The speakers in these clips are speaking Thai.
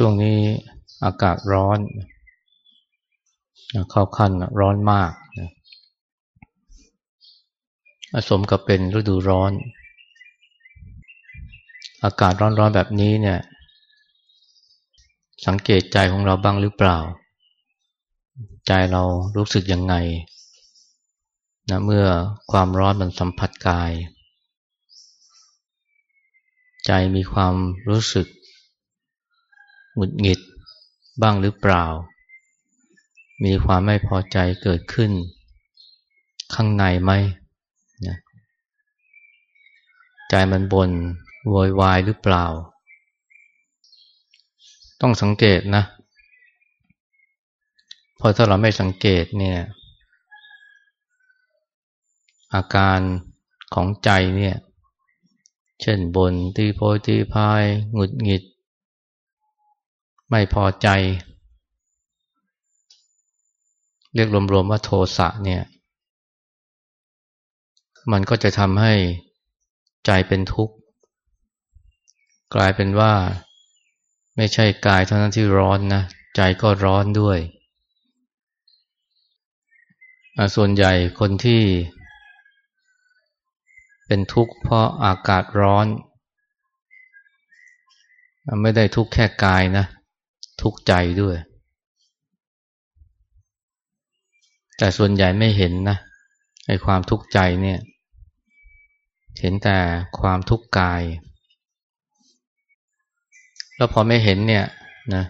ช่วงนี้อากาศร้อนเข้าขั้นร้อนมากนะสมกับเป็นฤดูร้อน อากาศร้อนๆแบบนี้เนี่ย สังเกตใจของเราบ้างหรือเปล่า ใจเรารู้สึกยังไงนะเมื่อความร้อนมันสัมผัสกาย ใจมีความรู้สึก หงุดหงิดบ้างหรือเปล่า มีความไม่พอใจเกิดขึ้น ข้างในไหมนะใจมันบนโวยวายหรือเปล่า ต้องสังเกตนะเพราะถ้าเราไม่สังเกตเนี่ย อาการของใจเนี่ย เช่นบนตีโพยตีพายหงุดหงิด ไม่พอใจ เรียกรวมๆว่าโทสะเนี่ย มันก็จะทำให้ใจเป็นทุกข์ กลายเป็นว่า ไม่ใช่กายเท่านั้นที่ร้อนนะ ใจก็ร้อนด้วยส่วนใหญ่คนที่ เป็นทุกข์เพราะอากาศร้อน ไม่ได้ทุกข์แค่กายนะ ทุกข์ใจด้วย แต่ส่วนใหญ่ไม่เห็นนะไอ้ความทุกข์ใจเนี่ย เห็นแต่ความทุกข์กาย แล้วพอไม่เห็นเนี่ยนะ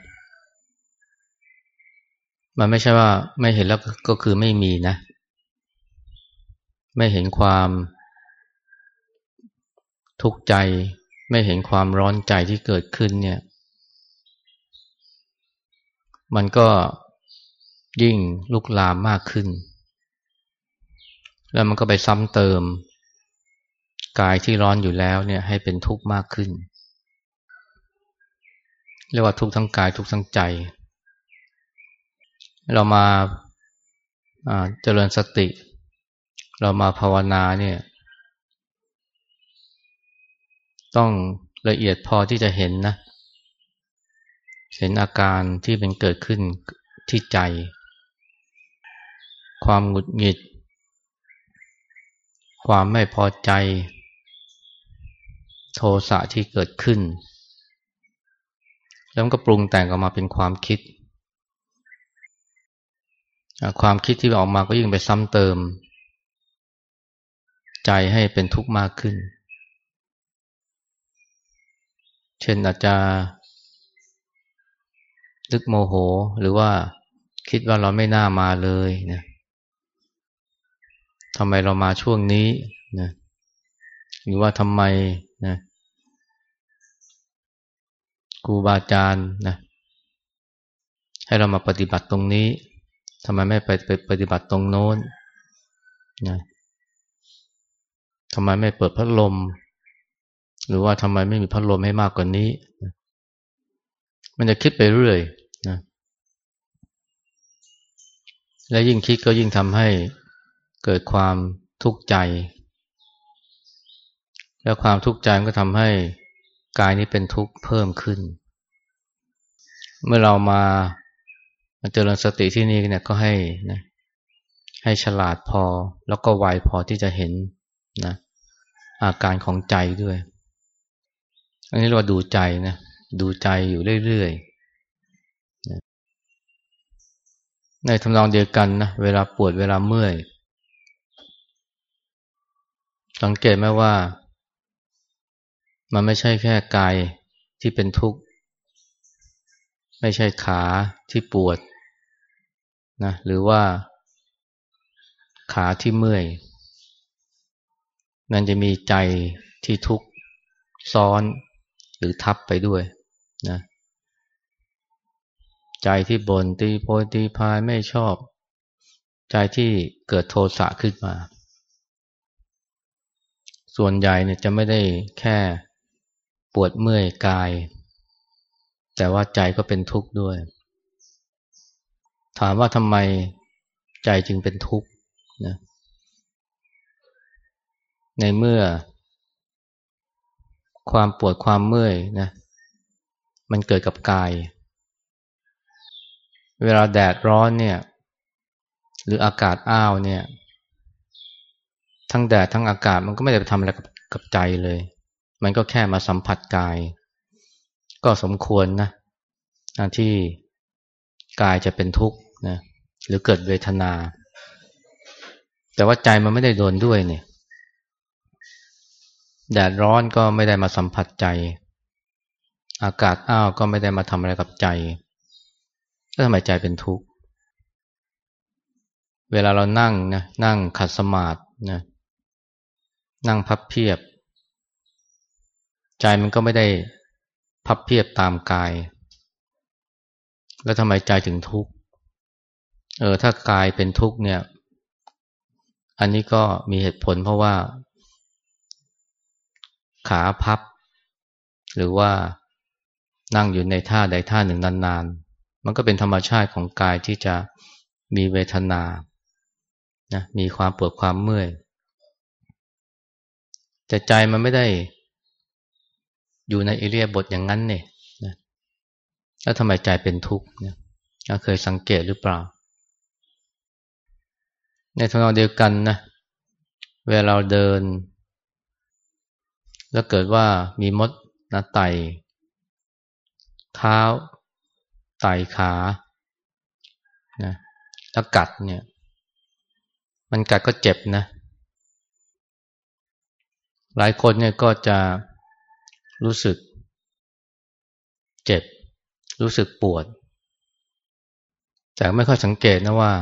มันไม่ใช่ว่าไม่เห็นแล้วก็คือไม่มีนะ ไม่เห็นความทุกข์ใจ ไม่เห็นความร้อนใจที่เกิดขึ้นเนี่ย มันก็ยิ่งลุกลามมากขึ้น แล้วมันก็ไปซ้ำเติม กายที่ร้อนอยู่แล้วเนี่ยให้เป็นทุกข์มากขึ้น เรียกว่าทุกข์ทั้งกายทุกข์ทั้งใจ เรามาเจริญสติ เรามาภาวนาเนี่ย ต้องละเอียดพอที่จะเห็นนะเเห็นอาการที่เป็นเกิดขึ้นที่ใจ ความหงุดหงิด ความไม่พอใจ โทสะที่เกิดขึ้น แล้วก็ปรุงแต่งออกมาเป็นความคิด ความคิดที่ออกมาก็ยิ่งไปซ้ำเติม ใจให้เป็นทุกข์มากขึ้น เช่นอาจจะ ลึกโมโหหรือว่าคิดว่าเราไม่น่ามาเลยนะทำไมเรามาช่วงนี้นะหรือว่าทำไมนะครูบาอาจารย์นะให้เรามาปฏิบัติตรงนี้ทำไมไม่ไปไปปฏิบัติตรงโน้นนะทำไมไม่เปิดพัดลม หรือว่าทำไมไม่มีพัดลมให้มากกว่านี้นะ มันจะคิดไปเรื่อยนะและยิ่งคิดก็ยิ่งทำให้เกิดความทุกข์ใจ แล้วความทุกข์ใจมันก็ทำให้กายนี้เป็นทุกข์เพิ่มขึ้น เมื่อเรามาเจริญสติที่นี่เนี่ยก็ให้นะให้ฉลาดพอแล้วก็ไวพอที่จะเห็นนะอาการของใจด้วย อันนี้เราดูใจนะ ดูใจอยู่เรื่อยๆ ในทำนองเดียวกันนะ เวลาปวดเวลาเมื่อย สังเกตไหมว่า มันไม่ใช่แค่กายที่เป็นทุกข์ ไม่ใช่ขาที่ปวดนะหรือว่าขาที่เมื่อย นั่นจะมีใจที่ทุกข์ซ้อนหรือทับไปด้วย นะใจที่บนตีโพยตีพายไม่ชอบ ใจที่เกิดโทสะขึ้นมา ส่วนใหญ่เนี่ยจะไม่ได้แค่ปวดเมื่อยกาย แต่ว่าใจก็เป็นทุกข์ด้วย ถามว่าทำไมใจจึงเป็นทุกข์นะในเมื่อความปวดความเมื่อยนะ มันเกิดกับกาย เวลาแดดร้อนเนี่ย หรืออากาศอ้าวเนี่ย ทั้งแดดทั้งอากาศมันก็ไม่ได้ไปทำอะไรกับกับใจเลย มันก็แค่มาสัมผัสกาย ก็สมควรนะที่กายจะเป็นทุกข์นะหรือเกิดเวทนา แต่ว่าใจมันไม่ได้โดนด้วยเนี่ย แดดร้อนก็ไม่ได้มาสัมผัสใจ อากาศอ้าวก็ไม่ได้มาทำอะไรกับใจก็ทำไมใจเป็นทุกข์ เวลาเรานั่งนะนั่งขัดสมาธินะนั่งพับเพียบ ใจมันก็ไม่ได้พับเพียบตามกาย แล้วทำไมใจถึงทุกข์เออถ้ากายเป็นทุกข์เนี่ย อันนี้ก็มีเหตุผลเพราะว่า ขาพับ หรือว่า นั่งอยู่ในท่าใดท่าหนึ่งนานๆ มันก็เป็นธรรมชาติของกายที่จะมีเวทนานะมีความปวดความเมื่อยแต่ใจมันไม่ได้อยู่ในอิเลียบทอย่างนั้นเนี่ยนะแล้วทำไมใจเป็นทุกข์เนี่ยเคยสังเกตหรือเปล่า ในทางเดียวกันนะ เวลาเราเดิน แล้วเกิดว่ามีมดนะไต เท้าไต่ขานะแล้วกัดเนี่ย มันกัดก็เจ็บนะ หลายคนเนี่ยก็จะรู้สึกเจ็บ รู้สึกปวด แต่ไม่ค่อยสังเกตนะว่า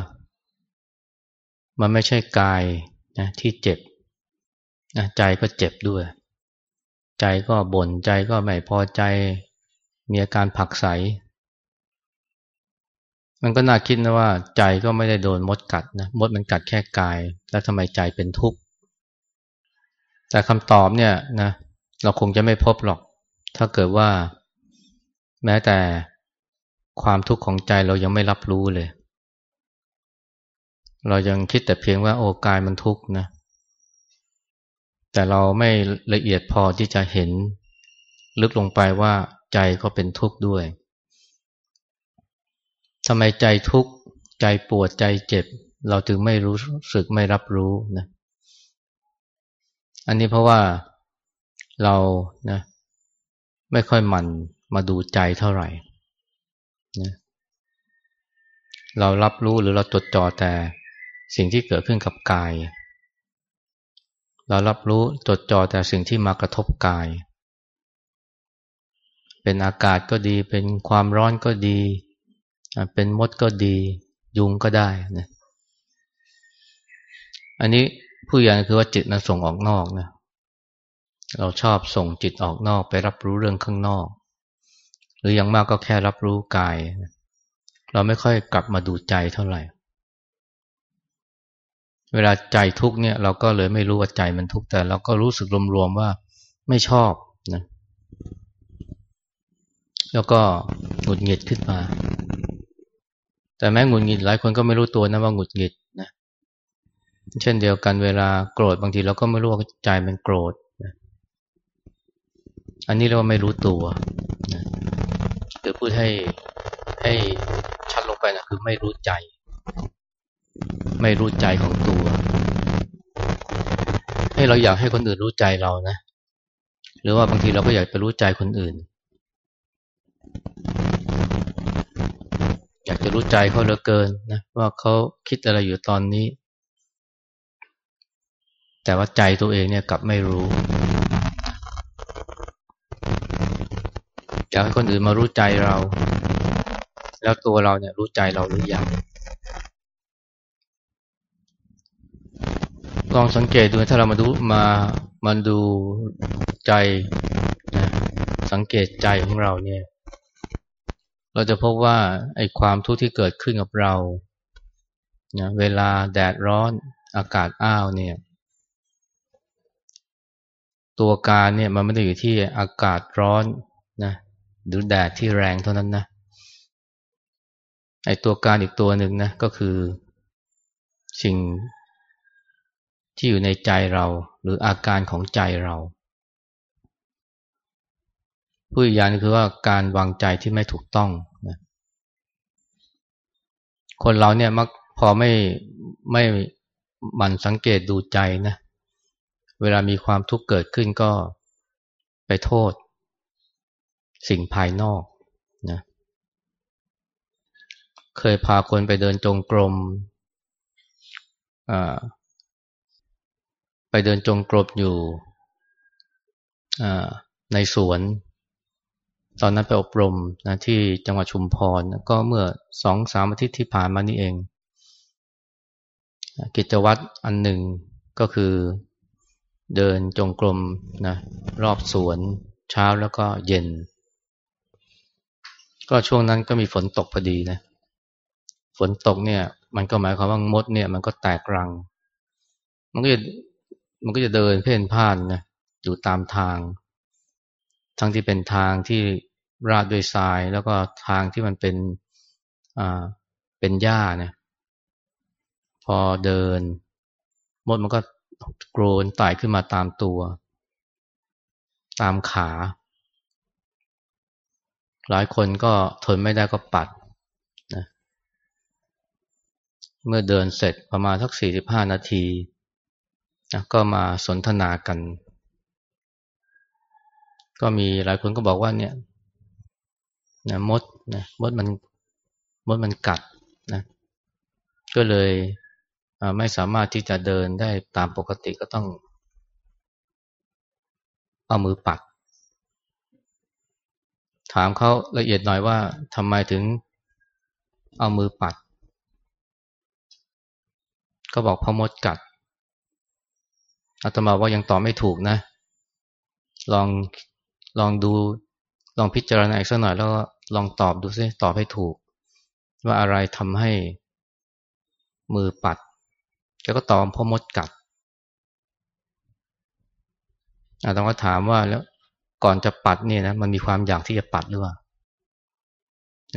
มันไม่ใช่กายนะที่เจ็บนะใจก็เจ็บด้วย ใจก็บน่นใจก็ไม่พอใจ มีอาการผักใส มันก็น่าคิดนะว่า ใจก็ไม่ได้โดนมดกัดนะมดมันกัดแค่กาย แล้วทำไมใจเป็นทุกข์แต่คำตอบเนี่ยนะเราคงจะไม่พบหรอก ถ้าเกิดว่า แม้แต่ความทุกข์ของใจเรายังไม่รับรู้เลย เรายังคิดแต่เพียงว่าโอ้กายมันทุกข์นะแต่เราไม่ละเอียดพอที่จะเห็น ลึกลงไปว่า ใจก็เป็นทุกข์ด้วยทำไมใจทุกข์ใจปวดใจเจ็บ เราจึงไม่รู้สึกไม่รับรู้นะอันนี้เพราะว่าเรานะไม่ค่อยหมั่นมาดูใจเท่าไหร่นะเรารับรู้หรือเราจดจ่อแต่สิ่งที่เกิดขึ้นกับกาย เรารับรู้จดจ่อแต่สิ่งที่มากระทบกาย เป็นอากาศก็ดี เป็นความร้อนก็ดี เป็นมดก็ดี ยุงก็ได้นะอันนี้ผู้อย่างคือว่าจิตมันส่งออกนอกนะเราชอบส่งจิตออกนอกไปรับรู้เรื่องข้างนอก หรืออย่างมากก็แค่รับรู้กาย เราไม่ค่อยกลับมาดูใจเท่าไหร่ เวลาใจทุกเนี่ย เราก็เลยไม่รู้ว่าใจมันทุกแต่เราก็รู้สึกรวมๆว่าไม่ชอบนะ แล้วก็หงุดหงิดขึ้นมา แต่แม้หงุดหงิดหลายคนก็ไม่รู้ตัวนะว่าหงุดหงิดนะเช่นเดียวกันเวลาโกรธบางทีเราก็ไม่รู้ว่าใจมันโกรธนะอันนี้เราไม่รู้ตัวนะหรือพูดให้ให้ชัดลงไปนะคือไม่รู้ใจ ไม่รู้ใจของตัว ให้เราอยากให้คนอื่นรู้ใจเรานะ หรือว่าบางทีเราก็อยากไปรู้ใจคนอื่น อยากจะรู้ใจเขาเหลือเกินนะว่าเขาคิดอะไรอยู่ตอนนี้ แต่ว่าใจตัวเองเนี่ยกลับไม่รู้ อยากให้คนอื่นมารู้ใจเรา แล้วตัวเราเนี่ยรู้ใจเราหรือยังลองสังเกตดูถ้าเรามาดูมามาดูใจนะสังเกตใจของเราเนี่ย เราจะพบว่าไอ้ความทุกข์ที่เกิดขึ้นกับเรานะเวลาแดดร้อนอากาศอ้าวเนี่ย ตัวการเนี่ยมันไม่ได้อยู่ที่อากาศร้อนนะหรือแดดที่แรงเท่านั้นนะไอ้ตัวการอีกตัวหนึ่งนะก็คือสิ่งที่อยู่ในใจเรา หรืออาการของใจเรา ผู้อีกอย่างคือว่าการวางใจที่ไม่ถูกต้องนะคนเราเนี่ยมักพอไม่ไม่มันสังเกตดูใจนะเวลามีความทุกข์เกิดขึ้นก็ไปโทษ สิ่งภายนอกนะเคยพาคนไปเดินจงกรมไปเดินจงกรมอยู่ในสวน ตอนนั้นไปอบรมนะที่จังหวัดชุมพรก็เมื่อสองสามอาทิตย์ที่ผ่านมานี่เอง กิจวัตรอันหนึ่งก็คือเดินจงกรมนะรอบสวนเช้าแล้วก็เย็น ก็ช่วงนั้นก็มีฝนตกพอดีนะฝนตกเนี่ย มันก็หมายความว่ามดเนี่ย มันก็แตกรัง มันก็จะมันก็จะเดินเพ่นพ่านนะอยู่ตามทาง ทั้งที่เป็นทางที่ราดด้วยทราย แล้วก็ทางที่มันเป็นอ่าเป็นหญ้าเนี่ยพอเดิน มดมันก็โกรนไต่ขึ้นมาตามตัว ตามขา หลายคนก็ทนไม่ได้ก็ปัดนะเมื่อเดินเสร็จประมาณสักสี่สิบห้านาทีนะก็มาสนทนากัน ก็มีหลายคนก็บอกว่าเนี่ยนะมดนะมดมันมดมันกัดนะก็เลยไม่สามารถที่จะเดินได้ตามปกติก็ต้อง เอามือปัด ถามเขาละเอียดหน่อยว่าทำไมถึงเอามือปัด ก็บอกพมดกัดอาตมาว่ายังตอบไม่ถูกนะ ลอง ลองดูลองพิจารณาอีกสักหน่อยแล้วลองตอบดูซิตอบให้ถูก ว่าอะไรทำให้มือปัดแกก็ตอบพ่อมดกัดอาตมาถามว่าแล้วก่อนจะปัดเนี่ยนะมันมีความอยากที่จะปัดหรือเปล่า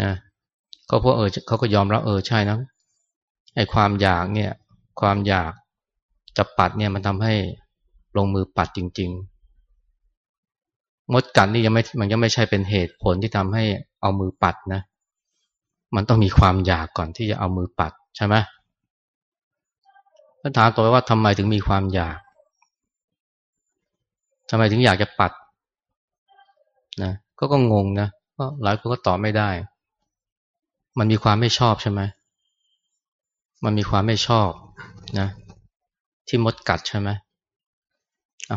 นะก็เพราะเออเขาก็ยอมรับเออใช่นะไอ้ความอยากเนี่ย ความอยากจะปัดเนี่ยมันทำให้ลงมือปัดจริง ๆ มดกัดนี่ยังไม่มันยังไม่ใช่เป็นเหตุผลที่ทำให้เอามือปัดนะ มันต้องมีความอยากก่อนที่จะเอามือปัดใช่ไหมก็ถามต่อไปว่าทำไมถึงมีความอยากทำไมถึงอยากจะปัดนะก็ก็งงนะก็หลายคนก็ตอบไม่ได้ มันมีความไม่ชอบใช่ไหมมันมีความไม่ชอบนะ ที่มดกัดใช่ไหม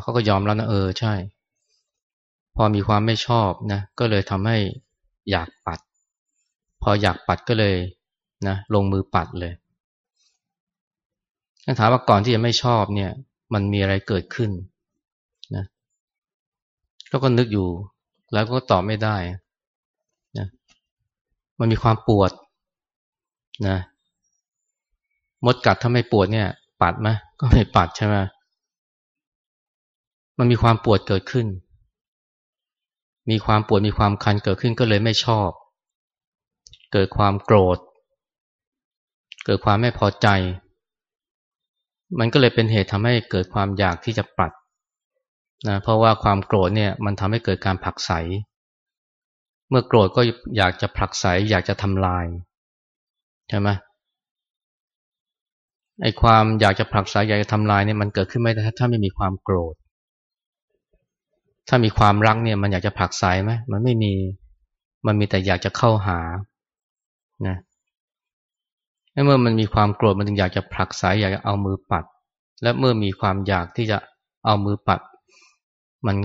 เขาก็ยอมแล้วนะเออใช่ พอมีความไม่ชอบนะก็เลยทำให้อยากปัด พออยากปัดก็เลยนะลงมือปัดเลยถ้าถามว่าก่อนที่จะไม่ชอบเนี่ย มันมีอะไรเกิดขึ้นนะแล้วก็นึกอยู่ แล้วก็ตอบไม่ได้นะมันมีความปวดนะมดกัดถ้าไม่ปวดเนี่ย ปัดไหมก็ไม่ปัดใช่ไหมมันมีความปวดเกิดขึ้น มีความปวดมีความคันเกิดขึ้นก็เลยไม่ชอบ เกิดความโกรธ เกิดความไม่พอใจ มันก็เลยเป็นเหตุทำให้เกิดความอยากที่จะปัดนะเพราะว่าความโกรธเนี่ยมันทำให้เกิดการผลักไส เมื่อโกรธก็อยากจะผลักไสอยากจะทำลายใช่ไหมไอ้ความอยากจะผลักไสอยากจะทำลายเนี่ยมันเกิดขึ้นไม่ได้ถ้าไม่มีความโกรธ ถ้ามีความรักเนี่ยมันอยากจะผลักไสไหมมันไม่มี มันมีแต่อยากจะเข้าหา นะเมื่อมันมีความโกรธมันจึงอยากจะผลักไสอยากจะเอามือปัด และเมื่อมีความอยากที่จะเอามือปัด มัน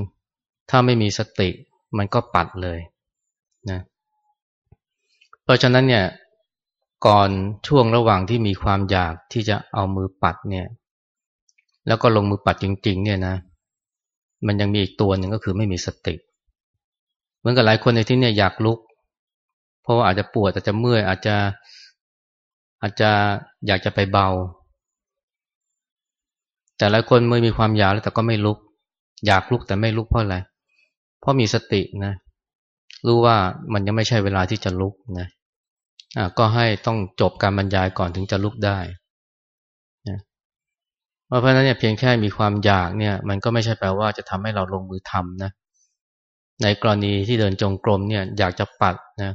ถ้าไม่มีสติ มันก็ปัดเลยนะ เพราะฉะนั้นเนี่ย ก่อนช่วงระหว่างที่มีความอยากที่จะเอามือปัดเนี่ย แล้วก็ลงมือปัดจริง ๆ เนี่ยนะ มันยังมีอีกตัวหนึ่งก็คือไม่มีสติ เหมือนกับหลายคนในที่นี่อยากลุก เพราะว่าอาจจะปวดอาจจะเมื่อยอาจจะอาจจะอยากจะไปเบา แต่หลายคนเมื่อมีความอยากแล้วแต่ก็ไม่ลุก อยากลุกแต่ไม่ลุกเพราะอะไรเพราะมีสตินะ รู้ว่ามันยังไม่ใช่เวลาที่จะลุกนะอ่าก็ให้ต้องจบการบรรยายก่อนถึงจะลุกได้ เพราะฉะนั้นเนี่ยเพียงแค่มีความอยากเนี่ย มันก็ไม่ใช่แปลว่าจะทำให้เราลงมือทำนะ ในกรณีที่เดินจงกรมเนี่ย อยากจะปัดนะ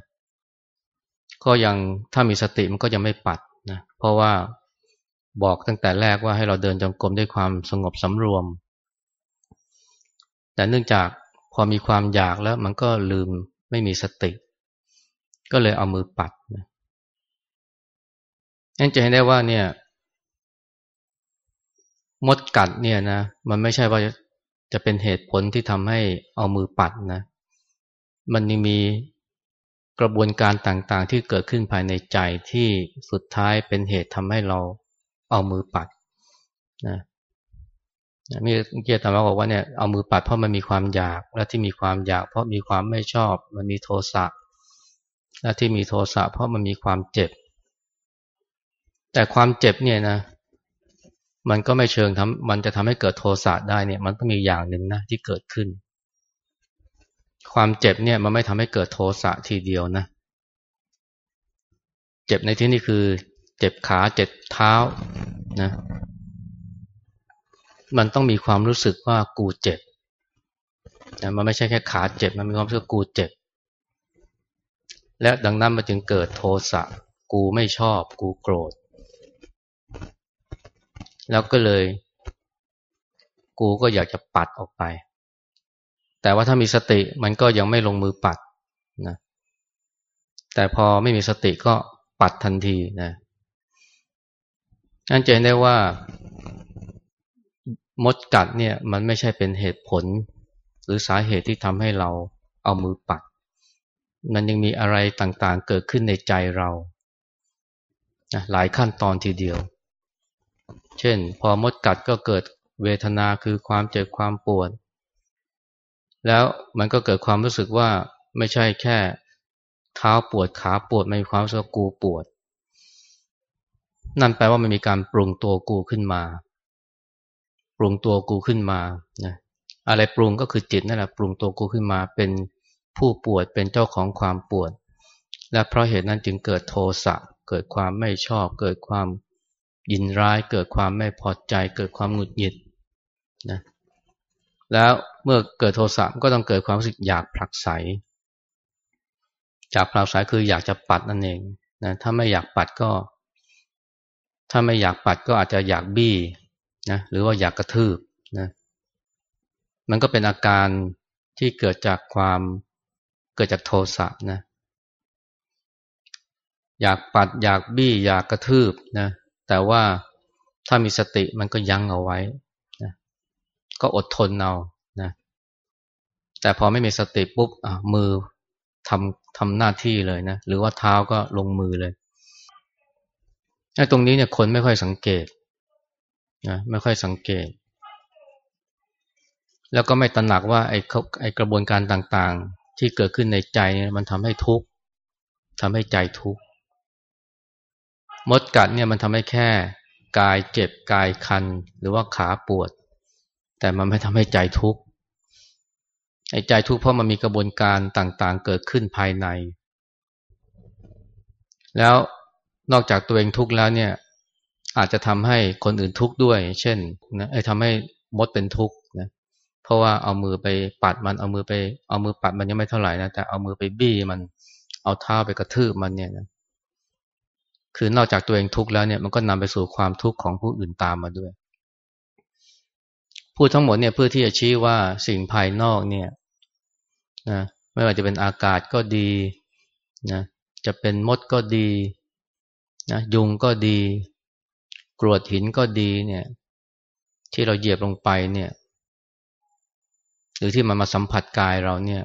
ก็ยังถ้ามีสติมันก็ยังไม่ปัดนะ เพราะว่าบอกตั้งแต่แรกว่าให้เราเดินจงกรมด้วยความสงบสำรวม แต่เนื่องจากพอมีความอยากแล้ว มันก็ลืมไม่มีสติ ก็เลยเอามือปัดนะนั่นจะเห็นได้ว่าเนี่ย มดกัดเนี่ยนะ มันไม่ใช่ว่าจะเป็นเหตุผลที่ทำให้เอามือปัดนะ มันยังมีกระบวนการต่างๆ ที่เกิดขึ้นภายในใจที่สุดท้ายเป็นเหตุทำให้เราเอามือปัดนะมีเกียรติธรรมบอกว่าเนี่ยเอามือปัดเพราะมันมีความอยาก และที่มีความอยาก เพราะมีความไม่ชอบ มันมีโทสะและที่มีโทสะเพราะมันมีความเจ็บ แต่ความเจ็บเนี่ยนะ มันก็ไม่เชิงทำมันจะทำให้เกิดโทสะได้เนี่ย มันต้องมีอย่างหนึ่งนะที่เกิดขึ้น ความเจ็บเนี่ยมันไม่ทำให้เกิดโทสะทีเดียวนะ เจ็บในที่นี้คือ เจ็บขาเจ็บเท้านะ มันต้องมีความรู้สึกว่ากูเจ็บนะมันไม่ใช่แค่ขาเจ็บ มันมีความรู้สึกกูเจ็บ และดังนั้นมันจึงเกิดโทสะ กูไม่ชอบ กูโกรธ แล้วก็เลย กูก็อยากจะปัดออกไป แต่ว่าถ้ามีสติมันก็ยังไม่ลงมือปัดนะแต่พอไม่มีสติก็ปัดทันทีนะนั่นจะเห็นได้ว่ามดกัดเนี่ยมันไม่ใช่เป็นเหตุผล หรือสาเหตุที่ทำให้เราเอามือปัด มันยังมีอะไรต่างๆเกิดขึ้นในใจเรา หลายขั้นตอนทีเดียว เช่น พอมดกัดก็เกิดเวทนาคือความเจ็บความปวด แล้วมันก็เกิดความรู้สึกว่าไม่ใช่แค่เท้าปวดขาปวดไม่มีความรู้สึกกูปวด นั่นแปลว่ามันมีการปรุงตัวกูขึ้นมา ปรุงตัวกูขึ้นมานะอะไรปรุงก็คือจิตนั่นแหละปรุงตัวกูขึ้นมาเป็นผู้ปวดเป็นเจ้าของความปวด และเพราะเหตุนั้นจึงเกิดโทสะเกิดความไม่ชอบ เกิดความ ยินร้ายเกิดความไม่พอใจ เกิดความหงุดหงิดนะแล้วเมื่อเกิดโทสะก็ต้องเกิดความรู้สึกอยากผลักไสจากผลักไสคืออยากจะปัดนั่นเองนะถ้าไม่อยากปัดก็ ถ้าไม่อยากปัดก็อาจจะอยากบี้นะหรือว่าอยากกระทืบนะมันก็เป็นอาการที่เกิดจากความเกิดจากโทสะนะอยากปัดอยากบี้อยากกระทืบนะ แต่ว่าถ้ามีสติมันก็ยั้งเอาไว้นะก็อดทนเอานะแต่พอไม่มีสติปุ๊บอะมือทำทำหน้าที่เลยนะหรือว่าเท้าก็ลงมือเลยไอ้ตรงนี้เนี่ยคนไม่ค่อยสังเกตนะไม่ค่อยสังเกต แล้วก็ไม่ตระหนักว่าไอ้ไอ้กระบวนการต่างๆ ที่เกิดขึ้นในใจเนี่ยมันทำให้ทุกข์ทำให้ใจทุกข์ มดกัดเนี่ยมันทำให้แค่กายเจ็บกายคัน หรือว่าขาปวด แต่มันไม่ทำให้ใจทุกข์ไอ้ใจทุกข์เพราะมันมีกระบวนการต่างๆ เกิดขึ้นภายใน แล้วนอกจากตัวเองทุกข์แล้วเนี่ย อาจจะทำให้คนอื่นทุกข์ด้วย เช่นนะไอ้ทำให้มดเป็นทุกข์นะเพราะว่าเอามือไปปัดมันเอามือไปเอามือปัดมันยังไม่เท่าไหร่นะแต่เอามือไปบี้มันเอาเท้าไปกระทืบมันเนี่ยนะ คือนอกจากตัวเองทุกข์แล้วเนี่ยมันก็นำไปสู่ความทุกข์ของผู้อื่นตามมาด้วย พูดทั้งหมดเนี่ยเพื่อที่จะชี้ว่าสิ่งภายนอกเนี่ยนะไม่ว่าจะเป็นอากาศก็ดีนะจะเป็นมดก็ดีนะยุงก็ดี กรวดหินก็ดีเนี่ย ที่เราเหยียบลงไปเนี่ย หรือที่มันมาสัมผัสกายเราเนี่ย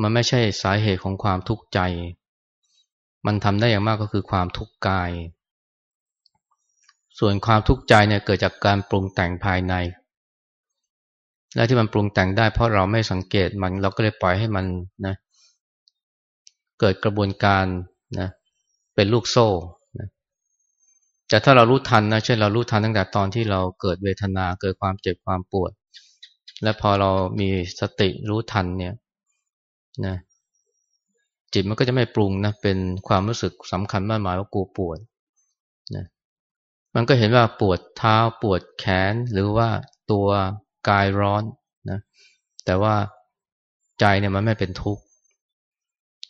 มันไม่ใช่สาเหตุของความทุกข์ใจ มันทำได้อย่างมากก็คือความทุกข์กาย ส่วนความทุกข์ใจเนี่ยเกิดจากการปรุงแต่งภายใน และที่มันปรุงแต่งได้เพราะเราไม่สังเกตมันเราก็เลยปล่อยให้มันนะเกิดกระบวนการนะเป็นลูกโซ่แต่ถ้าเรารู้ทันนะเช่นเรารู้ทันตั้งแต่ตอนที่เราเกิดเวทนาเกิดความเจ็บความปวด และพอเรามีสติรู้ทันเนี่ยนะ จิตมันก็จะไม่ปรุงนะเป็นความรู้สึกสำคัญมากหมายว่ากูปวดนะมันก็เห็นว่าปวดเท้าปวดแขนหรือว่าตัวกายร้อนนะแต่ว่าใจเนี่ยมันไม่เป็นทุกข์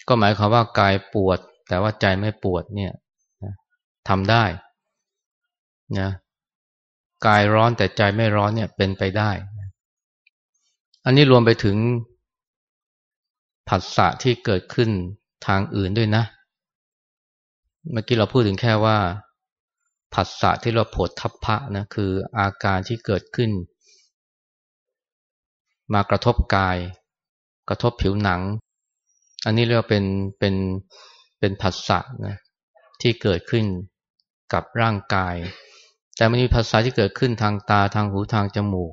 ก็หมายความว่ากายปวด แต่ว่าใจไม่ปวดเนี่ยทำได้นะกายร้อนแต่ใจไม่ร้อนเนี่ยเป็นไปได้ อันนี้รวมไปถึง ผัสสะที่เกิดขึ้นทางอื่นด้วยนะ เมื่อกี้เราพูดถึงแค่ว่า ผัสสะที่เราผดทัพพะนะคืออาการที่เกิดขึ้น มากระทบกาย กระทบผิวหนัง อันนี้เรียกว่าเป็นเป็นเป็นผัสสะนะที่เกิดขึ้นกับร่างกาย แต่มันมีภาษาที่เกิดขึ้นทางตาทางหูทางจมูก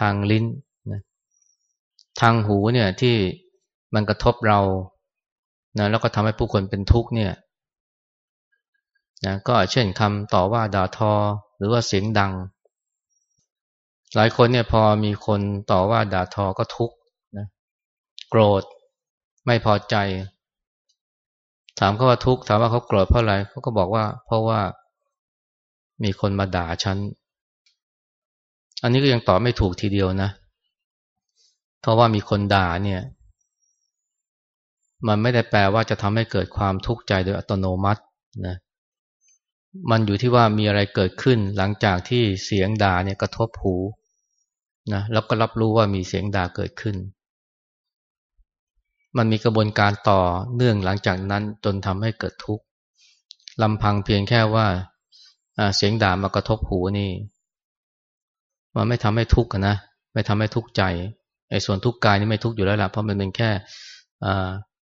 ทางลิ้นนะทางหูเนี่ยที่ มันกระทบเรานะแล้วก็ทำให้ผู้คนเป็นทุกข์เนี่ยนะก็เช่นคำต่อว่าด่าทอหรือว่าเสียงดัง หลายคนเนี่ยพอมีคนต่อว่าด่าทอก็ทุกข์นะโกรธไม่พอใจ ถามเขาว่าทุกข์ถามว่าเขาโกรธเพราะอะไรเขาก็บอกว่า เพราะว่ามีคนมาด่าฉัน อันนี้ก็ยังตอบไม่ถูกทีเดียวนะ เพราะว่ามีคนด่าเนี่ย มันไม่ได้แปลว่าจะทำให้เกิดความทุกข์ใจโดยอัตโนมัตินะมันอยู่ที่ว่ามีอะไรเกิดขึ้นหลังจากที่เสียงด่าเนี่ยกระทบหูนะแล้วก็รับรู้ว่ามีเสียงด่าเกิดขึ้น มันมีกระบวนการต่อเนื่องหลังจากนั้นจนทำให้เกิดทุกข์ลำพังเพียงแค่ว่าเสียงด่ามากระทบหูนี่ มันไม่ทำให้ทุกข์นะไม่ทำให้ทุกข์ใจไอ้ส่วนทุกข์กายนี่ไม่ทุกข์อยู่แล้วล่ะเพราะมันเป็นแค่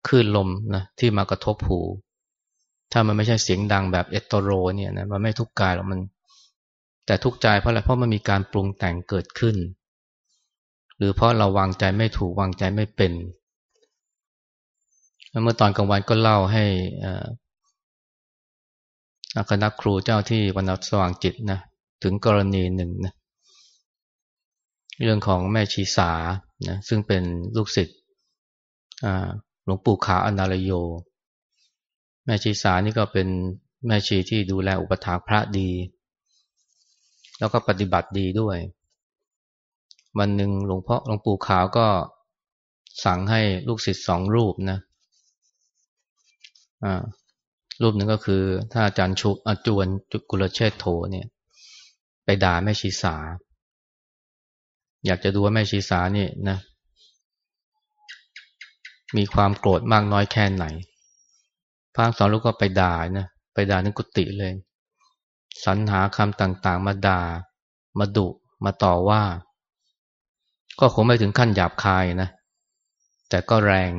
คลื่นลมนะที่มากระทบหู ถ้ามันไม่ใช่เสียงดังแบบเอตโรเนี่ยนะมันไม่ทุกข์กายหรอกมัน แต่ทุกข์ใจเพราะอะไรเพราะมันมีการปรุงแต่งเกิดขึ้น หรือเพราะเราวางใจไม่ถูกวางใจไม่เป็นเมื่อตอนกลางวันก็เล่าให้คณะครูเจ้าที่วันสว่างจิตนะถึงกรณีหนึ่งนะเรื่องของแม่ชีสานะซึ่งเป็นลูกศิษย์ หลวงปู่ขาวอนาลโย แม่ชีสานี่ก็เป็นแม่ชีที่ดูแลอุปถาพระดี แล้วก็ปฏิบัติดีด้วย วันหนึ่งหลวงพ่อหลวงปู่ขาวก็สั่งให้ลูกศิษย์สองรูปนะรูปหนึ่งก็คือถ้าอาจารย์ชุอาจวนจุกุลเชษโทเนี่ย ไปด่าแม่ชีสา อยากจะดูว่าแม่ชีสานี่นะ มีความโกรธมากน้อยแค่ไหนพระสอนลูกก็ไปด่านะไปด่านึกกุฏิเลยสรรหาคำต่างๆ มาด่า มาดุ มาต่อว่า ก็คงไม่ถึงขั้นหยาบคายนะ แต่ก็แรง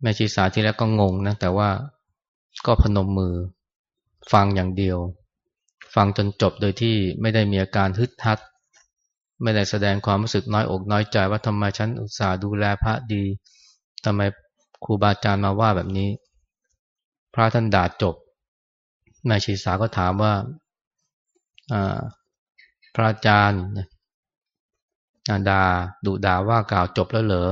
แม่ชีสาที่แล้วก็งงนะ แต่ว่าก็พนมมือ ฟังอย่างเดียว ฟังจนจบโดยที่ไม่ได้มีอาการฮึดฮัด ไม่ได้แสดงความรู้สึกน้อยอกน้อยใจว่าทำไมฉันอุตส่าห์ดูแลพระดี ทำไมครูบาอาจารย์มาว่าแบบนี้ พระท่านด่าจบแม่ชีสาก็ถามว่าพระอาจารย์ด่าดุด่าว่ากล่าวจบแล้วเหรอ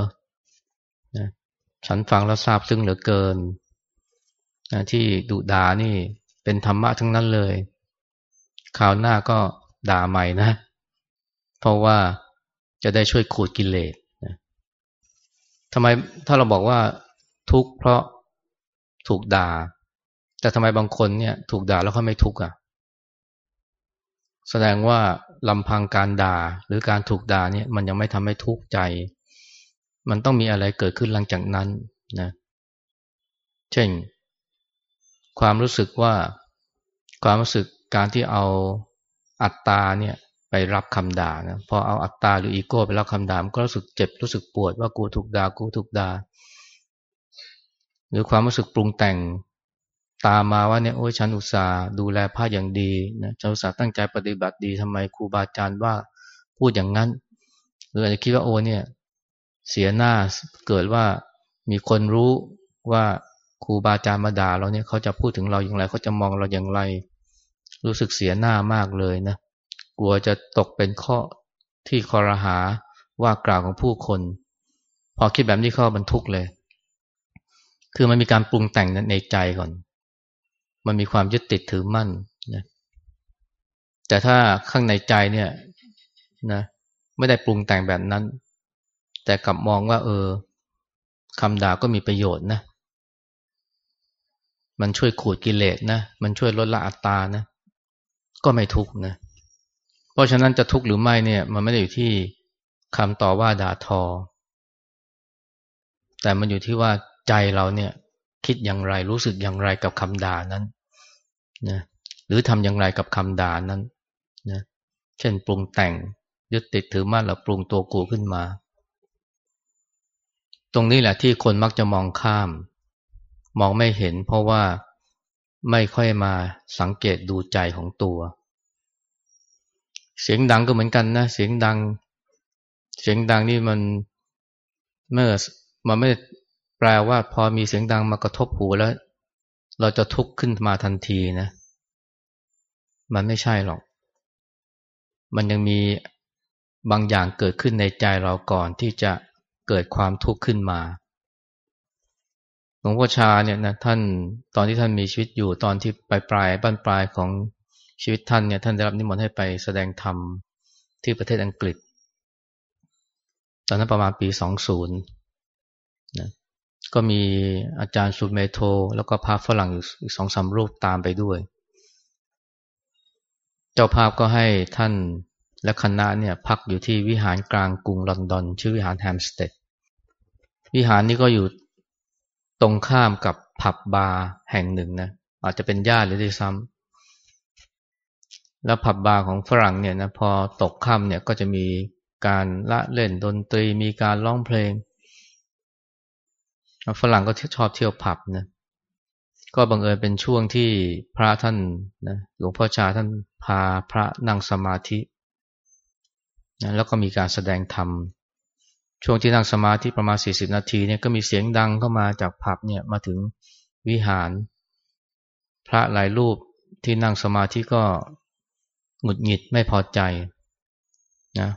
ฉันฟังแล้วทราบซึ้งเหลือเกินที่ดุด่านี่เป็นธรรมะทั้งนั้นเลยคราวหน้าก็ด่าใหม่นะ เพราะว่าจะได้ช่วยขูดกิเลส ทำไมถ้าเราบอกว่าทุกข์เพราะถูกด่า แต่ทำไมบางคนเนี่ยถูกด่าแล้วเขาไม่ทุกข์อะ แสดงว่าลำพังการด่าหรือการถูกด่าเนี่ยมันยังไม่ทำให้ทุกข์ใจ มันต้องมีอะไรเกิดขึ้นหลังจากนั้นนะ เช่น ความรู้สึกว่า ความรู้สึกการที่เอาอัตตาเนี่ย ไปรับคำด่านะพอเอาอัตตาหรืออีโก้ไปรับคำด่ามันก็รู้สึกเจ็บรู้สึกปวดว่ากูถูกด่ากูถูกด่าหรือความรู้สึกปรุงแต่งตามมาว่าเนี่ยโอ้ยฉันอุตส่าห์ดูแลพระอย่างดีนะฉันอุตส่าห์ตั้งใจปฏิบัติดีทำไมครูบาอาจารย์ว่าพูดอย่างนั้น หรืออาจจะคิดว่าโอ้เนี่ยเสียหน้าเกิดว่ามีคนรู้ว่าครูบาอาจารย์มาด่าเราเนี่ยเขาจะพูดถึงเราอย่างไรเขาจะมองเราอย่างไร รู้สึกเสียหน้ามากเลยนะ กลัวจะตกเป็นข้อที่คอรหาว่ากล่าวของผู้คน พอคิดแบบนี้เข้าบรรทุกเลย คือมันมีการปรุงแต่งในใจก่อน มันมีความยึดติดถือมั่นนะแต่ถ้าข้างในใจเนี่ยนะไม่ได้ปรุงแต่งแบบนั้น แต่กลับมองว่า เออคำด่าก็มีประโยชน์นะ มันช่วยขูดกิเลสนะ มันช่วยลดละอัตตานะ ก็ไม่ทุกข์นะเพราะฉะนั้นจะทุกข์หรือไม่เนี่ย มันไม่ได้อยู่ที่คำต่อว่าด่าทอ แต่มันอยู่ที่ว่าใจเราเนี่ย คิดอย่างไรรู้สึกอย่างไรกับคำด่านั้นนะหรือทำอย่างไรกับคำด่านั้นนะเช่นปรุงแต่งยึดติดถือมั่นหรือปรุงตัวกูขึ้นมา ตรงนี้แหละที่คนมักจะมองข้าม มองไม่เห็นเพราะว่าไม่ค่อยมาสังเกตดูใจของตัว เสียงดังก็เหมือนกันนะ เสียงดัง เสียงดังนี่มันเมื่อมันไม่แปลว่าพอมีเสียงดังมากระทบหูแล้ว เราจะทุกข์ขึ้นมาทันทีนะ มันไม่ใช่หรอก มันยังมีบางอย่างเกิดขึ้นในใจเราก่อนที่จะเกิดความทุกข์ขึ้นมาหลวงพ่อชาเนี่ยนะท่านตอนที่ท่านมีชีวิตอยู่ตอนที่ปลายปลายบ้านปลายของ ชีวิตท่านเนี่ยท่านได้รับนิมนต์ให้ไปแสดงธรรมที่ประเทศอังกฤษ ตอนนั้นประมาณปีสองศูนย์นะก็มีอาจารย์สุเมโท แล้วก็พระฝรั่งอีกสองสารูปตามไปด้วย เจ้าภาพก็ให้ท่านและคณะเนี่ยพักอยู่ที่วิหารกลางกรุงลอนดอน ชื่อวิหารแฮมสเตดวิหารนี้ก็อยู่ตรงข้ามกับผับบาร์แห่งหนึ่งนะอาจจะเป็นญาติหรือด้วยซ้ำ แล้วผับบาร์ของฝรั่งเนี่ยนะพอตกค่ำเนี่ยก็จะมีการละเล่นดนตรีมีการร้องเพลง ฝรั่งก็ชอบเที่ยวผับนะก็บังเอิญเป็นช่วงที่พระท่านนะหลวงพ่อชาท่านพาพระนั่งสมาธินะแล้วก็มีการแสดงธรรม ช่วงที่นั่งสมาธิประมาณ 40 นาทีเนี่ยก็มีเสียงดังเข้ามาจากผับเนี่ยมาถึงวิหาร พระหลายรูปที่นั่งสมาธิก็ หงุดหงิดไม่พอใจนะ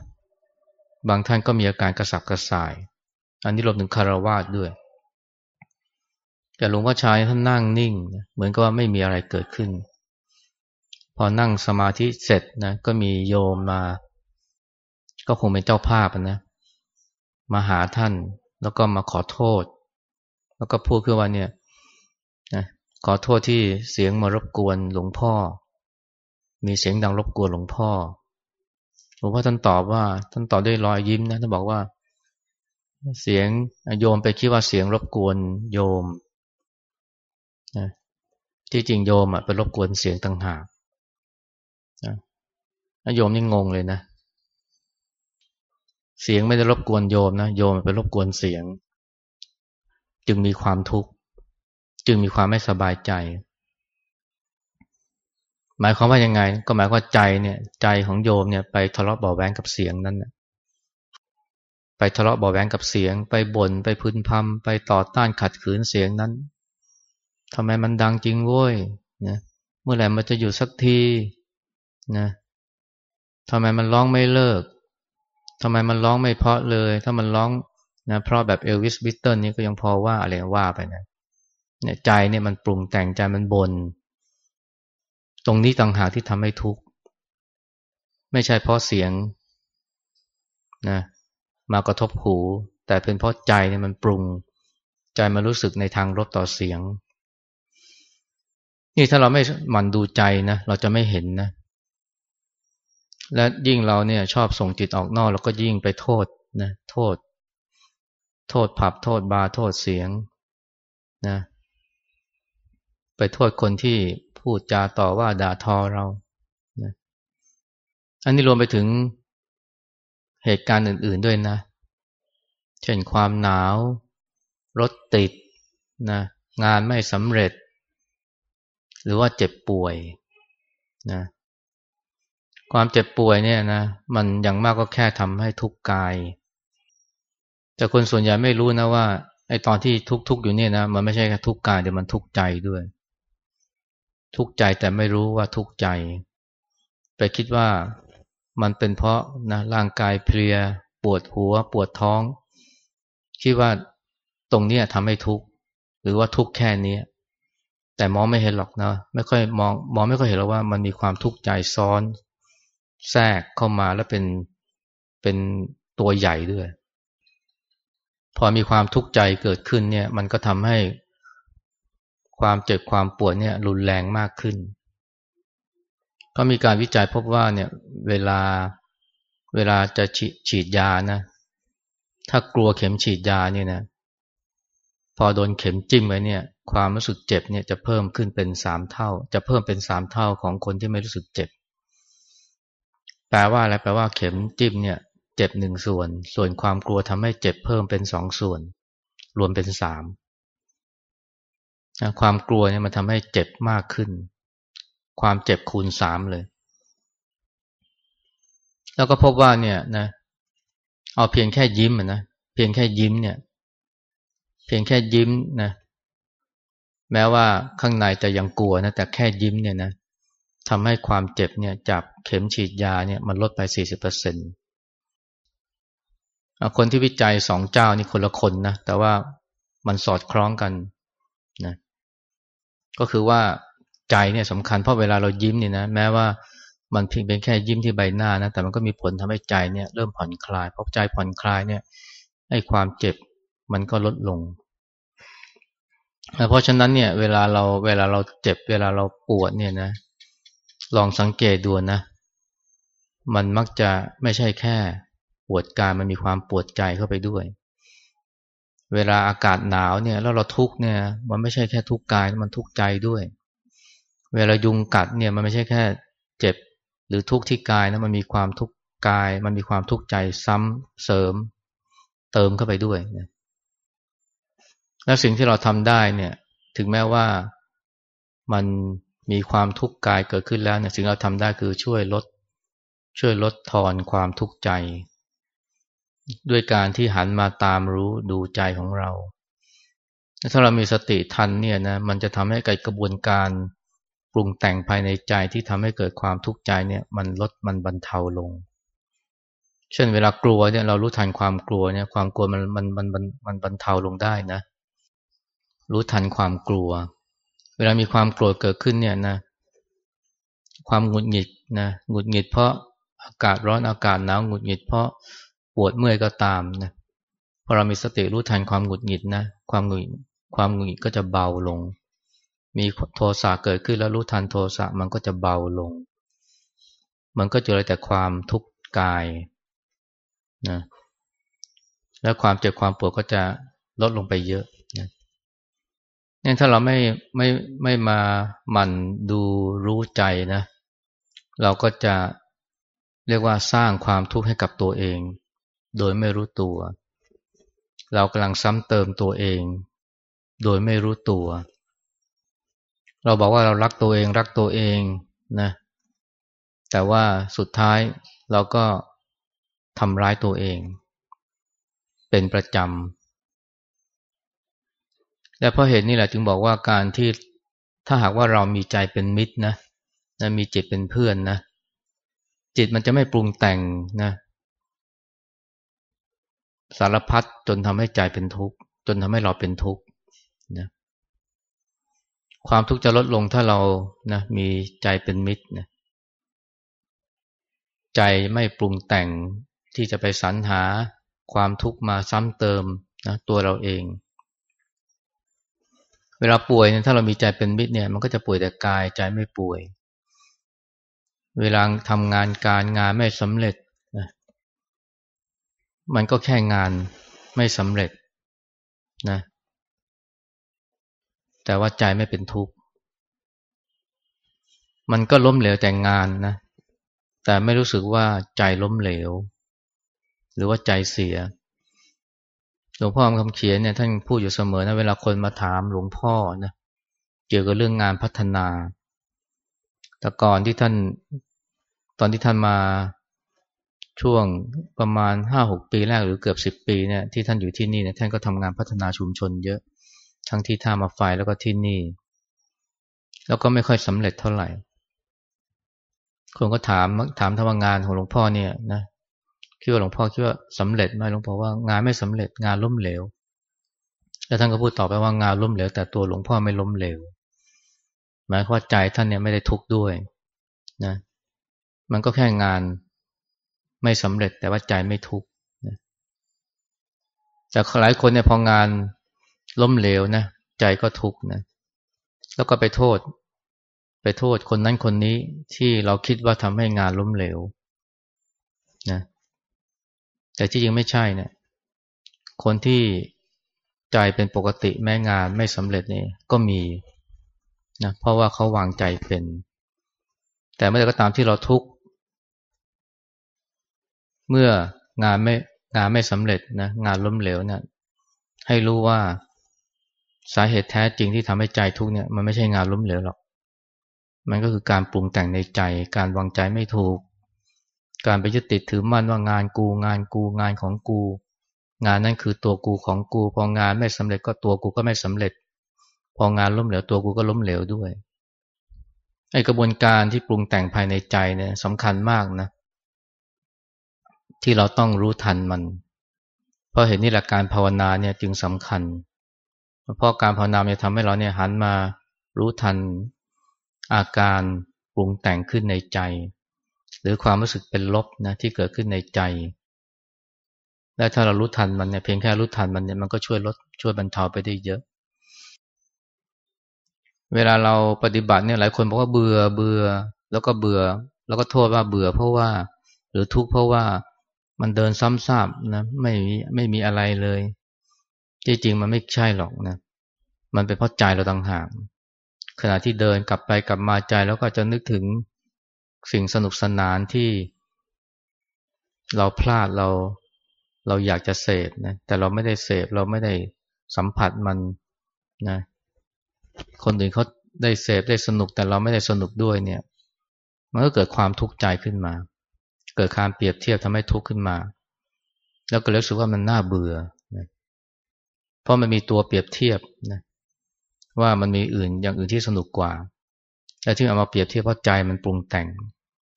บางท่านก็มีอาการกระสับกระส่าย อันนี้รวมถึงคารวาสด้วย แต่หลวงพ่อชายท่านนั่งนิ่ง เหมือนกับว่าไม่มีอะไรเกิดขึ้น พอนั่งสมาธิเสร็จนะก็มีโยมมา ก็คงเป็นเจ้าภาพนะมาหาท่านแล้วก็มาขอโทษ แล้วก็พูดคือว่าเนี่ยนะขอโทษที่เสียงมารบกวนหลวงพ่อ มีเสียงดังรบกวนหลวงพ่อ หลวงพ่อท่านตอบว่า ท่านตอบด้วยรอยยิ้มนะ ท่านบอกว่า เสียงโยมไปคิดว่าเสียงรบกวนโยมนะที่จริงโยมอะไปรบกวนเสียงต่างหากนะโยมนี่งงเลยนะ เสียงไม่ได้รบกวนโยมนะ โยมไปรบกวนเสียง จึงมีความทุกข์ จึงมีความไม่สบายใจ หมายความว่ายังไง ก็หมายว่าใจเนี่ยใจของโยมเนี่ยไปทะเลาะเบาแหวงกับเสียงนั้นนะไปทะเลาะเบาแหวงกับเสียง ไปบน่นไปพึนพำไปต่อต้านขัดขืนเสียงนั้นทำไมมันดังจริงโว้ยนะเมื่อไหร่มันจะอยู่สักทีนะทำไมมันร้องไม่เลิกทำไมมันร้องไม่เพาะเลย ถ้ามันร้องนะเพราะแบบเอลวิสบิสเติลนี่ก็ยังพอว่าอะไรว่าไปนะเนี่ยใจเนี่ยมันปรุงแต่งใจมันบ่น ตรงนี้ต่างหากที่ทำให้ทุกข์ ไม่ใช่เพราะเสียงนะมากระทบหู แต่เป็นเพราะใจเนี่ยมันปรุง ใจมันรู้สึกในทางลบต่อเสียง นี่ถ้าเราไม่หมั่นดูใจนะเราจะไม่เห็นนะ และยิ่งเราเนี่ยชอบส่งจิตออกนอกเราก็ยิ่งไปโทษนะโทษ โทษผับโทษบาร์โทษเสียงนะไปโทษคนที่ พูดจาต่อว่าด่าทอเรานะอันนี้รวมไปถึงเหตุการณ์อื่น ๆด้วยนะ เช่นความหนาว รถติดนะงานไม่สำเร็จ หรือว่าเจ็บป่วยนะความเจ็บป่วยเนี่ยนะมันอย่างมากก็แค่ทำให้ทุกข์กาย แต่คนส่วนใหญ่ไม่รู้นะว่าไอ้ตอนที่ทุกข์ๆอยู่เนี่ยนะมันไม่ใช่แค่ทุกข์กายแต่มันทุกข์ใจด้วย ทุกข์ใจแต่ไม่รู้ว่าทุกข์ใจ ไปคิดว่ามันเป็นเพราะนะร่างกายเพลีย ปวดหัว ปวดท้อง คิดว่าตรงนี้ทำให้ทุกข์หรือว่าทุกข์แค่นี้แต่มองไม่เห็นหรอกนะไม่ค่อยมองมองไม่ค่อยเห็นหรอกว่ามันมีความทุกข์ใจซ้อน แทรกเข้ามาแล้วเป็นเป็นตัวใหญ่ด้วย พอมีความทุกข์ใจเกิดขึ้นเนี่ย มันก็ทำให้ ความเจ็บความปวดเนี่ยรุนแรงมากขึ้น ก็มีการวิจัยพบว่าเนี่ยเวลาเวลาจะฉีดยานะ ถ้ากลัวเข็มฉีดยาเนี่ยนะพอโดนเข็มจิ้มไว้เนี่ย ความรู้สึกเจ็บเนี่ยจะเพิ่มขึ้นเป็นสามเท่า จะเพิ่มเป็นสามเท่าของคนที่ไม่รู้สึกเจ็บ แปลว่าอะไรแปลว่าเข็มจิ้มเนี่ยเจ็บหนึ่งส่วน ส่วนความกลัวทำให้เจ็บเพิ่มเป็นสองส่วน รวมเป็นสาม ความกลัวเนี่ยมันทำให้เจ็บมากขึ้น ความเจ็บคูณสามเลย แล้วก็พบว่าเนี่ยนะเอาเพียงแค่ยิ้มนะเพียงแค่ยิ้มเนี่ย เพียงแค่ยิ้มนะแม้ว่าข้างในจะยังกลัวนะแต่แค่ยิ้มเนี่ยนะทำให้ความเจ็บเนี่ยจากเข็มฉีดยาเนี่ยมันลดไปสี่สิบเปอร์เซ็นต์คนที่วิจัยสองเจ้านี่คนละคนนะแต่ว่ามันสอดคล้องกัน ก็คือว่าใจเนี่ยสำคัญเพราะเวลาเรายิ้มเนี่ยนะแม้ว่ามันเพียงเป็นแค่ยิ้มที่ใบหน้านะแต่มันก็มีผลทำให้ใจเนี่ยเริ่มผ่อนคลายเพราะใจผ่อนคลายเนี่ยให้ความเจ็บมันก็ลดลง เพราะฉะนั้นเนี่ยเวลาเราเวลาเราเจ็บ เวลาเราปวดเนี่ยนะ ลองสังเกตดูนะ มันมักจะไม่ใช่แค่ปวดกายมันมีความปวดใจเข้าไปด้วย เวลาอากาศหนาวเนี่ยแล้วเราทุกเนี่ย มันไม่ใช่แค่ทุกกายมันทุกใจด้วย เวลายุงกัดเนี่ยมันไม่ใช่แค่เจ็บหรือทุกที่กายนะมันมีความทุกกาย มันมีความทุกข์ใจซ้ำเสริม เติมเข้าไปด้วยนะแล้วสิ่งที่เราทำได้เนี่ย ถึงแม้ว่ามันมีความทุกข์กายเกิดขึ้นแล้วเนี่ยสิ่งเราทำได้คือช่วยลด ช่วยลดทอนความทุกข์ใจ ด้วยการที่หันมาตามรู้ดูใจของเรา ถ้าเรามีสติทันเนี่ยนะมันจะทำให้เกิดกระบวนการปรุงแต่งภายในใจที่ทำให้เกิดความทุกข์ใจเนี่ยมันลดมันบรรเทาลง เช่นเวลากลัวเนี่ยเรารู้ทันความกลัวเนี่ยความกลัวมันมันมันมันมันบรรเทาลงได้นะ รู้ทันความกลัว เวลามีความโกรธเกิดขึ้นเนี่ยนะความหงุดหงิดนะหงุดหงิดเพราะอากาศร้อนอากาศหนาวหงุดหงิดเพราะ ปวดเมื่อยก็ตามนะพอเรามีสติรู้ทันความหงุดหงิดนะความหงุดความหงุดหงิดก็จะเบาลง มีโทสะเกิดขึ้นแล้วรู้ทันโทสะมันก็จะเบาลง มันก็จะเลือแต่ความทุกข์กายนะแล้วความเจ็บความปวดก็จะลดลงไปเยอะนะนี่ถ้าเราไม่ไม่ไม่มาหมั่นดูรู้ใจนะ เราก็จะเรียกว่าสร้างความทุกข์ให้กับตัวเอง โดยไม่รู้ตัว เรากำลังซ้ำเติมตัวเอง โดยไม่รู้ตัว เราบอกว่าเรารักตัวเองรักตัวเองนะแต่ว่าสุดท้ายเราก็ทำร้ายตัวเอง เป็นประจำและเพราะเหตุนี้แหละจึงบอกว่าการที่ถ้าหากว่าเรามีใจเป็นมิตรนะนะมีจิตเป็นเพื่อนนะจิตมันจะไม่ปรุงแต่งนะ สารพัดจนทำให้ใจเป็นทุกข์จนทำให้เราเป็นทุกข์นะความทุกข์จะลดลงถ้าเรานะมีใจเป็นมิตรนะใจไม่ปรุงแต่งที่จะไปสรรหาความทุกข์มาซ้ำเติมนะตัวเราเอง เวลาป่วยเนี่ยถ้าเรามีใจเป็นมิตรเนี่ยมันก็จะป่วยแต่กายใจไม่ป่วย เวลาทำงานการงานไม่สำเร็จ มันก็แค่งานไม่สำเร็จนะ แต่ว่าใจไม่เป็นทุกข์ มันก็ล้มเหลวแต่งานนะ แต่ไม่รู้สึกว่าใจล้มเหลว หรือว่าใจเสีย หลวงพ่อคำเขียนเนี่ยท่านพูดอยู่เสมอนะเวลาคนมาถามหลวงพ่อนะเกี่ยวกับเรื่องงานพัฒนา แต่ก่อนที่ท่านตอนที่ท่านมา ช่วงประมาณห้าหกปีแรกหรือเกือบสิบปีเนี่ยที่ท่านอยู่ที่นี่เนี่ยท่านก็ทำงานพัฒนาชุมชนเยอะทั้งที่ท่ามาไฟแล้วก็ที่นี่ แล้วก็ไม่ค่อยสำเร็จเท่าไหร่ คนก็ถามถามทำงานของหลวงพ่อเนี่ยนะคิดว่าหลวงพ่อคิดว่าสำเร็จไหมหลวงพ่อว่างานไม่สำเร็จงานล้มเหลวแล้วท่านก็พูดต่อไปว่างานล้มเหลวแต่ตัวหลวงพ่อไม่ล้มเหลวหมายความว่าใจท่านเนี่ยไม่ได้ทุกข์ด้วยนะมันก็แค่งาน ไม่สำเร็จแต่ว่าใจไม่ทุกข์แต่หลายคนเนี่ยพองานล้มเหลวนะใจก็ทุกข์นะแล้วก็ไปโทษ ไปโทษคนนั้นคนนี้ที่เราคิดว่าทำให้งานล้มเหลวนะแต่ที่จริงไม่ใช่เนะี่ยคนที่ใจเป็นปกติแม้งานไม่สำเร็จนี่ก็มีนะเพราะว่าเขาวางใจเป็น แต่เมื่อใดก็ตามที่เราทุกข์ เมื่องานไม่งานไม่สำเร็จนะงานล้มเหลวเนี่ยให้รู้ว่าสาเหตุแท้จริงที่ทำให้ใจทุกเนี่ยมันไม่ใช่งานล้มเหลวหรอก มันก็คือการปรุงแต่งในใจ การวางใจไม่ถูก การไปยึดติดถือมั่นว่างานกูงานกูงานของกู งานนั้นคือตัวกูของกู พองานไม่สำเร็จก็ตัวกูก็ไม่สำเร็จ พองานล้มเหลวตัวกูก็ล้มเหลวด้วยไอกระบวนการที่ปรุงแต่งภายในใจเนี่ยสำคัญมากนะ ที่เราต้องรู้ทันมัน เพราะเห็นนี่แหละการภาวนาเนี่ยจึงสำคัญ เพราะการภาวนาจะทำให้เราเนี่ยหันมารู้ทันอาการปรุงแต่งขึ้นในใจ หรือความรู้สึกเป็นลบนะที่เกิดขึ้นในใจ และถ้าเรารู้ทันมันเนี่ยเพียงแค่รู้ทันมันเนี่ยมันก็ช่วยลดช่วยบรรเทาไปได้เยอะ เวลาเราปฏิบัติเนี่ยหลายคนบอกว่าเบื่อเบื่อแล้วก็เบื่อ แล้วก็โทษว่าเบื่อเพราะว่า หรือทุกข์เพราะว่า มันเดินซ้ำซากนะไม่มีไม่มีอะไรเลยจริงๆมันไม่ใช่หรอกนะมันเป็นเพราะใจเราต่างหากขณะที่เดินกลับไปกลับมาใจแล้วก็จะนึกถึงสิ่งสนุกสนานที่ เราพลาดเราเราอยากจะเสพนะแต่เราไม่ได้เสพเราไม่ได้สัมผัสมันนะคนอื่นเขาได้เสพได้สนุกแต่เราไม่ได้สนุกด้วยเนี่ย มันก็เกิดความทุกข์ใจขึ้นมา เกิดการเปรียบเทียบทำให้ทุกข์ขึ้นมา แล้วก็รู้สึกว่ามันน่าเบื่อเพราะมันมีตัวเปรียบเทียบนะว่ามันมีอื่นอย่างอื่นที่สนุกกว่าแต่ที่เอามาเปรียบเทียบเพราะใจมันปรุงแต่ง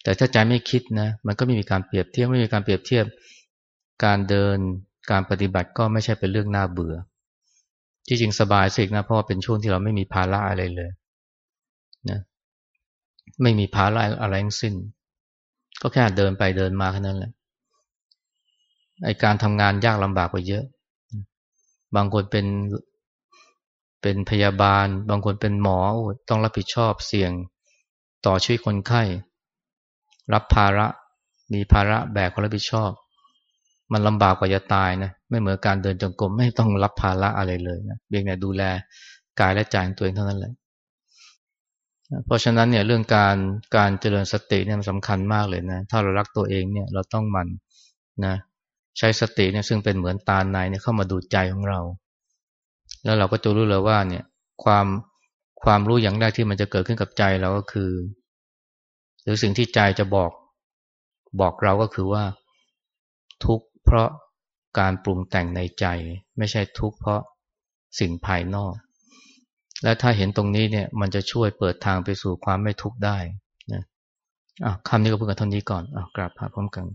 แต่ถ้าใจไม่คิดนะมันก็ไม่มีการเปรียบเทียบไม่มีการเปรียบเทียบ การเดินการปฏิบัติก็ไม่ใช่เป็นเรื่องน่าเบื่อ ที่จริงสบายสินะเพราะว่าเป็นช่วงที่เราไม่มีภาระอะไรเลยนะไม่มีภาระอะไรทั้งสิ้น ก็แค่เดินไปเดินมาแค่นั้นแหละไอการทำงานยากลำบากกว่าเยอะ บางคนเป็นเป็นพยาบาล บางคนเป็นหมอต้องรับผิดชอบเสี่ยงต่อชีวิตคนไข้ รับภาระมีภาระแบกความรับผิดชอบ มันลำบากกว่าจะตายนะไม่เหมือนการเดินจงกรมไม่ต้องรับภาระอะไรเลยนะเพียงแต่ดูแลกายและใจตัวเองเท่านั้นแหละ เพราะฉะนั้นเนี่ยเรื่องการการเจริญสติเนี่ยมันสำคัญมากเลยนะ ถ้าเรารักตัวเองเนี่ยเราต้องมันนะใช้สติเนี่ยซึ่งเป็นเหมือนตาในเนี่ยเข้ามาดูใจของเรา แล้วเราก็จะรู้เลยว่าเนี่ยความความรู้อย่างแรกที่มันจะเกิดขึ้นกับใจเราก็คือ หรือสิ่งที่ใจจะบอกบอกเราก็คือว่า ทุกข์เพราะการปรุงแต่งในใจ ไม่ใช่ทุกข์เพราะสิ่งภายนอก และถ้าเห็นตรงนี้เนี่ย มันจะช่วยเปิดทางไปสู่ความไม่ทุกข์ได้นะะคำนี้ก็พูดกันเท่านี้ก่อนอกราบพระพร้อมกัน